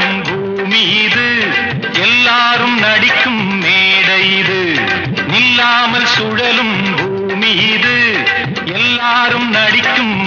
பூமி இது எல்லாரும் நடிக்கும் மேடை இது. நில்லாமல் சுழலும் பூமி இது எல்லாரும் நடிக்கும்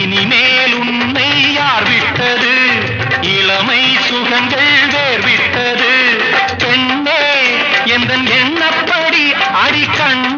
இனிமேல் உன்னை யார் விட்டது? இளமை சுகங்கள் வேர்விட்டது. பெண்ணே எந்த எண்ணப்படி அடிக்கண்